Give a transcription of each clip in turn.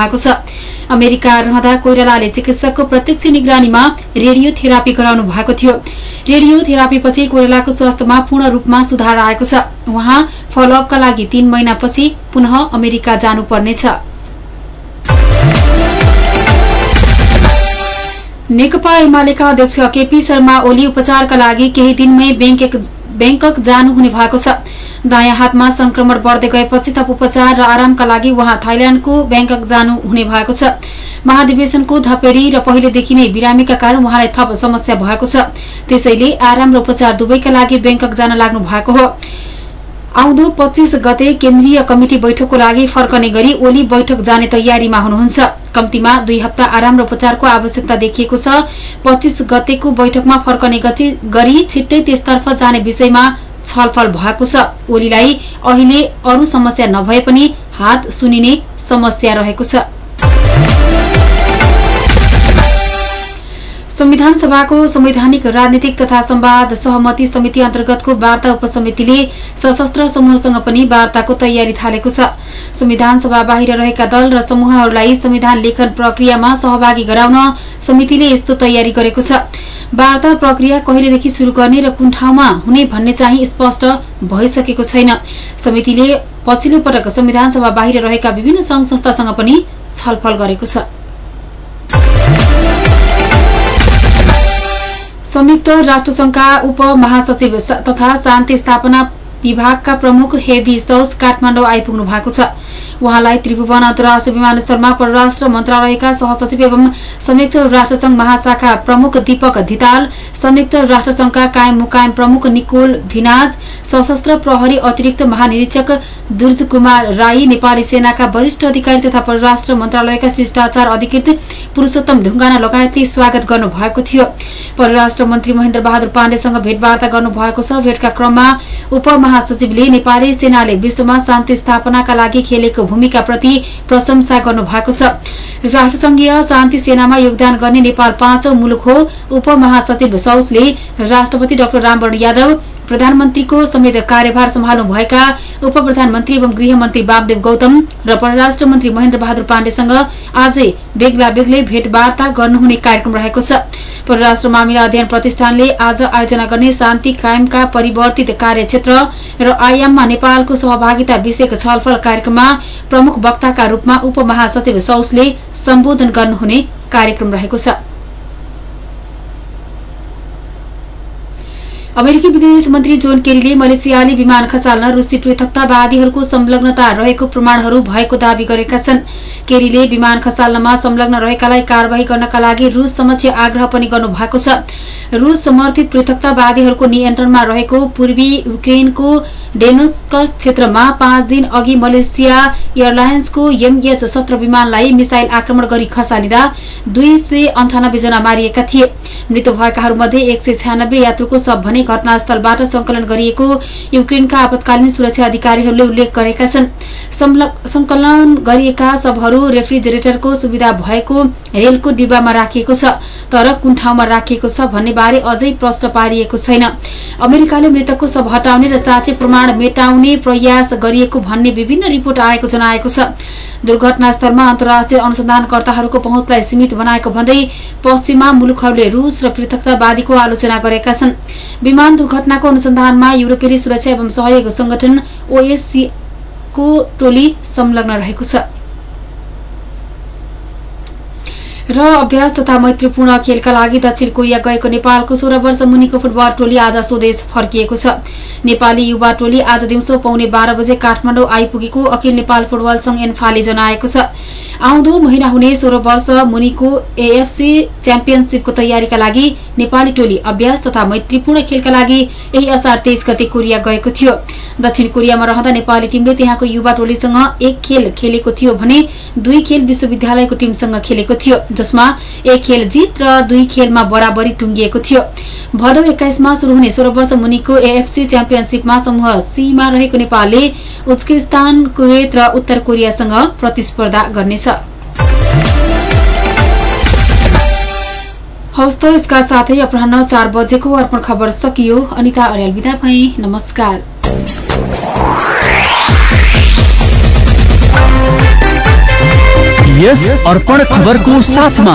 भएको छ। अमेरिका रहँदा कोइरालाले चिकित्सकको प्रत्यक्ष निगरानीमा रेडियोथेरापी गराउनु भएको थियो। रेडियोथेरापीपछि कोइरालाको स्वास्थ्यमा पूर्ण रूपमा सुधार आएको छ। उहाँ फलोअपका लागि तीन महिनापछि पुनः अमेरिका जानुपर्नेछ। नेकपा एमालेका अध्यक्ष केपी शर्मा ओली उपचारका लागि केही दिनमै ब्याङ्कक जानुहुने भएको छ। दायाँ हातमा संक्रमण बढ्दै गएपछि थप उपचार र आरामका लागि उहाँ थाइल्याण्डको ब्याङ्कक जानु हुने भएको छ। महाधिवेशनको धपेरी र पहिलेदेखि नै बिरामीका कारण उहाँलाई थप समस्या भएको छ। त्यसैले आराम र उपचार दुवैका लागि ब्याङ्कक जान लाग्नु भएको हो। आउँदो पच्चीस गते केन्द्रीय कमिटी बैठकको लागि फर्कने गरी ओली बैठक जाने तयारीमा हुनुहुन्छ। कम्तीमा दुई हप्ता आराम र उपचारको आवश्यकता देखिएको छ। पच्चीस गतेको बैठकमा फर्कने गरी छिट्टै त्यसतर्फ जाने विषयमा छलफल भएको छ। ओलीलाई अहिले अरू समस्या नभए पनि हात सुनिने समस्या रहेको छ। संविधान सभाको संवैधानिक राजनीतिक तथा संवाद सहमति समिति अन्तर्गतको वार्ता उपसमितिले सशस्त्र समूहसँग पनि वार्ताको तयारी थालेको छ। संविधान सभा बाहिर रहेका दल र समूहहरूलाई संविधान लेखन प्रक्रियामा सहभागी गराउन समितिले यस्तो तयारी गरेको छ। वार्ता प्रक्रिया कहिलेदेखि शुरू गर्ने र कुन ठाउँमा हुने भन्ने चाहिँ स्पष्ट भइसकेको छैन। समितिले पछिल्लो पटक संविधान सभा बाहिर रहेका विभिन्न संघ संस्थासँग पनि छलफल गरेको छ। संयुक्त राष्ट्रसंघका उप महासचिव तथा शान्ति स्थापना विभागका प्रमुख हेभी सौस काठमाडौँ आइपुग्नु भएको छ। उहाँलाई त्रिभुवन अन्तर्राष्ट्रिय विमानस्थलमा परराष्ट्र मन्त्रालयका सहसचिव एवं संयुक्त राष्ट्रसंघ महाशाखा प्रमुख दीपक धिताल संयुक्त राष्ट्रसंघका कायम मुकायम प्रमुख निकोल भिनाज सशस्त्र प्रहरी अतिरिक्त महानिरीक्षक दुर्ज कुमार राई नेपाली सेनाका वरिष्ठ अधिकारी तथा परराष्ट्र मन्त्रालयका शिष्टाचार अधिकृत पुरूषोत्तम ढुङ्गाना लगायतले स्वागत गर्नुभएको थियो। परराष्ट्र मन्त्री महेन्द्र बहादुर पाण्डेसँग भेटवार्ता गर्नुभएको छ। भेटका क्रममा उपमहासचिवले नेपाली सेनाले विश्वमा शान्ति स्थापनाका लागि खेलेको भूमिकाप्रति प्रशंसा गर्नुभएको छ। राष्ट्रसंघीय शान्ति सेनामा योगदान गर्ने नेपाल पाँचौं मुलुक हो। उपमहासचिव सौसले राष्ट्रपति डाक्टर रामवरण यादव प्रधानमन्त्रीको समेत कार्यभार सम्हाल्नुभएका उप प्रधानमन्त्री एवं गृहमन्त्री वामदेव गौतम र परराष्ट्र मन्त्री महेन्द्र बहादुर पाण्डेसँग आजै बेग्ला बेग्लै भेटवार्ता गर्नुहुने कार्यक्रम रहेको छ। परराष्ट्र मामिला अध्ययन प्रतिष्ठानले आज आयोजना गर्ने शान्ति कायमका परिवर्तित कार्यक्षेत्र र आयाममा नेपालको सहभागिता विषयक छलफल कार्यक्रममा प्रमुख वक्ताका रूपमा उपमहासचिव सौसले सम्बोधन गर्नुहुने कार्यक्रम रहेको छ। अमेरिकी विदेश मन्त्री जोन केरीले मलेसियाली विमान खसाल्न रूसी पृथकतावादीहरूको संलग्नता रहेको प्रमाणहरू भएको दावी गरेका छन्। केरीले विमान खसाल्नमा संलग्न रहेकालाई कार्यवाही गर्नका लागि रूस समक्ष आग्रह पनि गर्नुभएको छ। रूस समर्थित पृथकतावादीहरूको नियन्त्रणमा रहेको पूर्वी युक्रेनको डेनोस्कस क्षेत्रमा पाँच दिन अघि मलेसिया एयरलाइन्सको एमएच सत्र विमानलाई मिसाइल आक्रमण गरी खसालिँदा दुई सय अन्ठानब्बे जना मारिएका थिए। मृत्यु भएकाहरूमध्ये एक सय छ्यानब्बे यात्रुको शव भने घटनास्थलबाट संकलन गरिएको युक्रेनका आपतकालीन सुरक्षा अधिकारीहरूले उल्लेख गरेका छन्। संकलन गरिएका शवहरू रेफ्रिजरेटरको सुविधा भएको रेलको डिब्बामा राखिएको छ तर कुन ठाउँमा राखिएको छ भन्ने बारे अझै प्रश्न पारिएको छैन। अमेरिकाले मृतकको शव हटाउने र साँचे प्रमाण मेटाउने प्रयास गरिएको भन्ने विभिन्न रिपोर्ट आएको जनाएको छ। दुर्घटनास्थलमा अन्तर्राष्ट्रिय अनुसन्धानकर्ताहरूको पहुँचलाई सीमित बनाएको भन्दै पश्चिमा मुलुकहरूले रूस र पृथकतावादीको आलोचना गरेका छन्। विमान दुर्घटनाको अनुसन्धानमा युरोपेली सुरक्षा एवं सहयोग संगठन ओएससी को टोली संलग्न रहेको छ। र अभ्यास तथा मैत्रीपूर्ण खेलका लागि दक्षिण कोरिया गएको नेपालको सोह्र वर्ष मुनिको फुटबल टोली आज स्वदेश फर्किएको छ। नेपाली युवा टोली आज दिउँसो पाउने बाह्र बजे काठमाडौँ आइपुगेको अखिल नेपाल फुटबल संघ एन्फाले जनाएको छ। आउँदो महिना हुने सोह्र वर्ष मुनिको एएफसी च्याम्पियनशीपको तयारीका लागि नेपाली टोली अभ्यास तथा मैत्रीपूर्ण खेलका लागि यही असार तेइस गते कोरिया गएको थियो। दक्षिण कोरियामा रहँदा नेपाली टीमले त्यहाँको युवा टोलीसँग एक खेल खेलेको थियो भने दुई खेल विश्वविद्यालयको टीमसँग खेलेको थियो जसमा एक खेल जित र दुई खेलमा बराबरी टुंगिएको थियो। भदौ एक्काइसमा शुरू हुने सोह्र वर्ष मुनिको एएफसी च्याम्पियनशीपमा समूह सीमा रहेको नेपालले उज्किस्तान कुवेत र उत्तर कोरियासँग प्रतिस्पर्धा गर्नेछ। हवस् त यसका साथै अपराह चार बजेको अर्पण खबर सकियो। अनिता अर्याल विदा नमस्कार। यस अर्पण साथ साथमा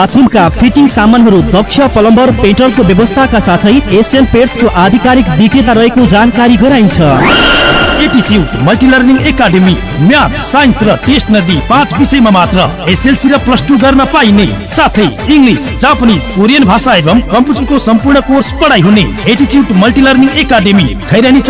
बाथरुमका फिटिङ सामानहरू दक्ष प्लम्बर पेट्रोलको व्यवस्थाका साथै एसियन पेट्सको आधिकारिक विक्रेता रहेको जानकारी गराइन्छ। एटिच्युट multi learning academy math science र टेस्ट नदी पाँच विषयमा मात्र एसएलसी र प्लस टू गर्न पाइने। साथै इङ्ग्लिस जापानिज कोरियन भाषा एवं कम्प्युटरको सम्पूर्ण कोर्स पढाइ हुने एटिच्युट मल्टिलर्निङ एकाडेमी खैरानी